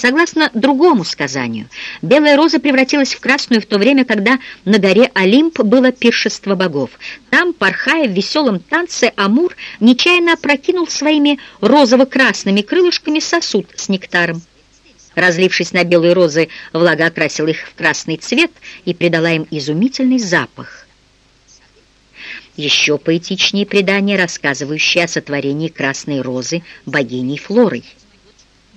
Согласно другому сказанию, белая роза превратилась в красную в то время, когда на горе Олимп было пиршество богов. Там, порхая в веселом танце, Амур нечаянно опрокинул своими розово-красными крылышками сосуд с нектаром. Разлившись на белые розы, влага окрасила их в красный цвет и придала им изумительный запах. Еще поэтичнее предание, рассказывающее о сотворении красной розы богиней Флорой.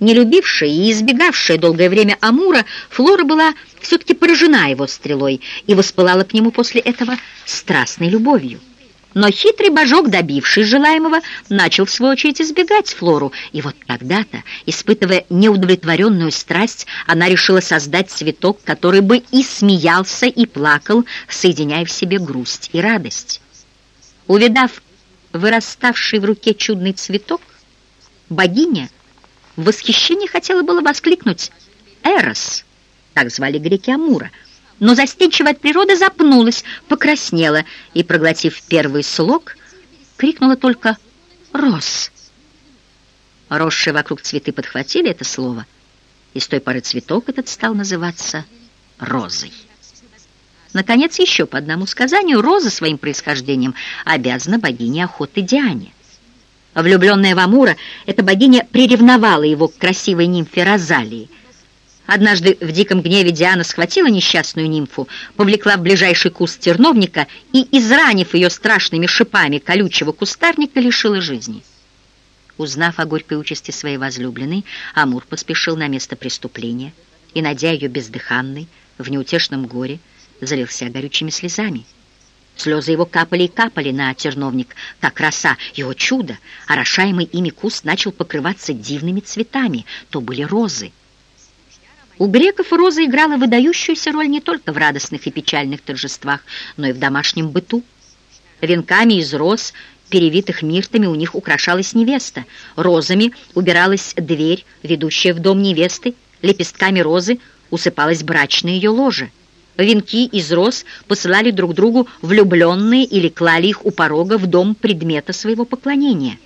Не любившая и избегавшая долгое время Амура, Флора была все-таки поражена его стрелой и воспылала к нему после этого страстной любовью. Но хитрый божок, добивший желаемого, начал в свою очередь избегать Флору, и вот тогда-то, испытывая неудовлетворенную страсть, она решила создать цветок, который бы и смеялся, и плакал, соединяя в себе грусть и радость. Увидав выраставший в руке чудный цветок, богиня в восхищении хотела было воскликнуть «Эрос», так звали греки Амура, но застенчивая от природы запнулась, покраснела и, проглотив первый слог, крикнула только «Рос». Росшие вокруг цветы подхватили это слово, и с той поры цветок этот стал называться розой. Наконец, еще по одному сказанию, роза своим происхождением обязана богине охоты Диане. Влюбленная в Амура, эта богиня приревновала его к красивой нимфе Розалии. Однажды в диком гневе Диана схватила несчастную нимфу, повлекла в ближайший куст терновника и, изранив ее страшными шипами колючего кустарника, лишила жизни. Узнав о горькой участи своей возлюбленной, Амур поспешил на место преступления и, найдя ее бездыханной, в неутешном горе, залился горючими слезами. Слезы его капали и капали на терновник, как роса. Его чудо, орошаемый ими куст, начал покрываться дивными цветами. То были розы. У греков роза играла выдающуюся роль не только в радостных и печальных торжествах, но и в домашнем быту. Венками из роз, перевитых миртами, у них украшалась невеста. Розами убиралась дверь, ведущая в дом невесты. Лепестками розы усыпалась брачное ее ложе. Венки из роз посылали друг другу влюбленные или клали их у порога в дом предмета своего поклонения.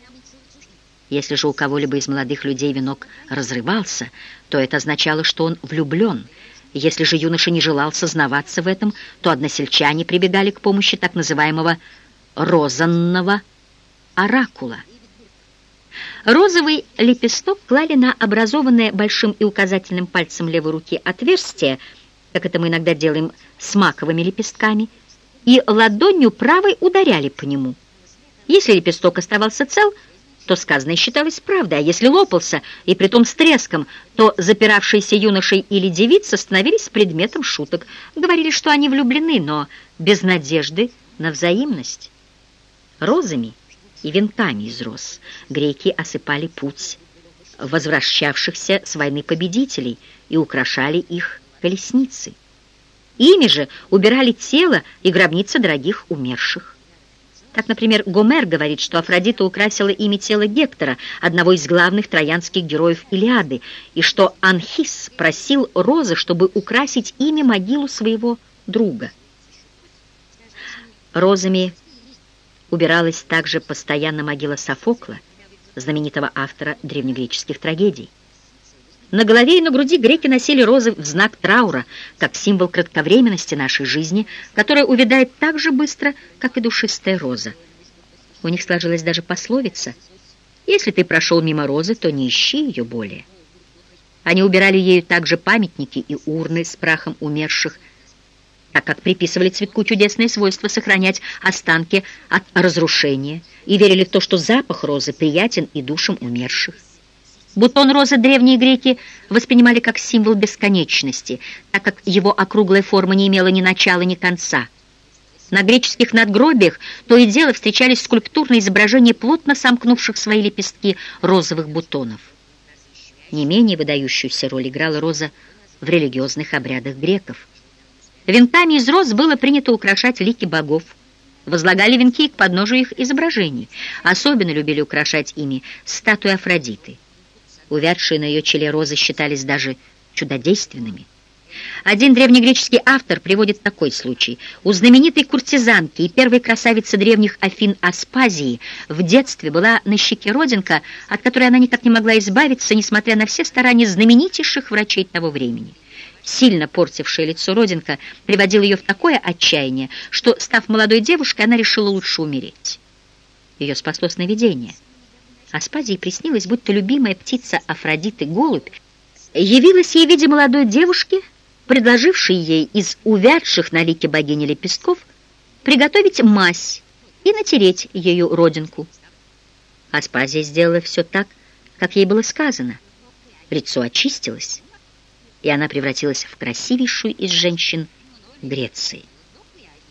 Если же у кого-либо из молодых людей венок разрывался, то это означало, что он влюблен. Если же юноша не желал сознаваться в этом, то односельчане прибегали к помощи так называемого розанного оракула. Розовый лепесток клали на образованное большим и указательным пальцем левой руки отверстие, как это мы иногда делаем с маковыми лепестками, и ладонью правой ударяли по нему. Если лепесток оставался цел, то сказанное считалось правдой, а если лопался, и притом с треском, то запиравшиеся юношей или девица становились предметом шуток. Говорили, что они влюблены, но без надежды на взаимность. Розами и венками из роз греки осыпали путь возвращавшихся с войны победителей и украшали их колесницы. Ими же убирали тело и гробницы дорогих умерших. Так, например, Гомер говорит, что Афродита украсила ими тело Гектора, одного из главных троянских героев Илиады, и что Анхис просил розы, чтобы украсить ими могилу своего друга. Розами убиралась также постоянно могила Софокла, знаменитого автора древнегреческих трагедий. На голове и на груди греки носили розы в знак траура, как символ кратковременности нашей жизни, которая увядает так же быстро, как и душистая роза. У них сложилась даже пословица «Если ты прошел мимо розы, то не ищи ее более». Они убирали ею также памятники и урны с прахом умерших, так как приписывали цветку чудесное свойство сохранять останки от разрушения и верили в то, что запах розы приятен и душам умерших. Бутон розы древние греки воспринимали как символ бесконечности, так как его округлая форма не имела ни начала, ни конца. На греческих надгробиях то и дело встречались скульптурные изображения плотно сомкнувших свои лепестки розовых бутонов. Не менее выдающуюся роль играла роза в религиозных обрядах греков. Венками из роз было принято украшать лики богов. Возлагали венки к подножию их изображений. Особенно любили украшать ими статуи Афродиты. Увядшие на ее челе розы считались даже чудодейственными. Один древнегреческий автор приводит такой случай. У знаменитой куртизанки и первой красавицы древних Афин Аспазии в детстве была на щеке родинка, от которой она никак не могла избавиться, несмотря на все старания знаменитейших врачей того времени. Сильно портившая лицо родинка приводила ее в такое отчаяние, что, став молодой девушкой, она решила лучше умереть. Ее спасло сновидение. Аспазии приснилось, будто любимая птица Афродиты голубь явилась ей в виде молодой девушки, предложившей ей из увядших на лике богини лепестков приготовить мазь и натереть ее родинку. Аспазия сделала все так, как ей было сказано. Лицо очистилось, и она превратилась в красивейшую из женщин Греции.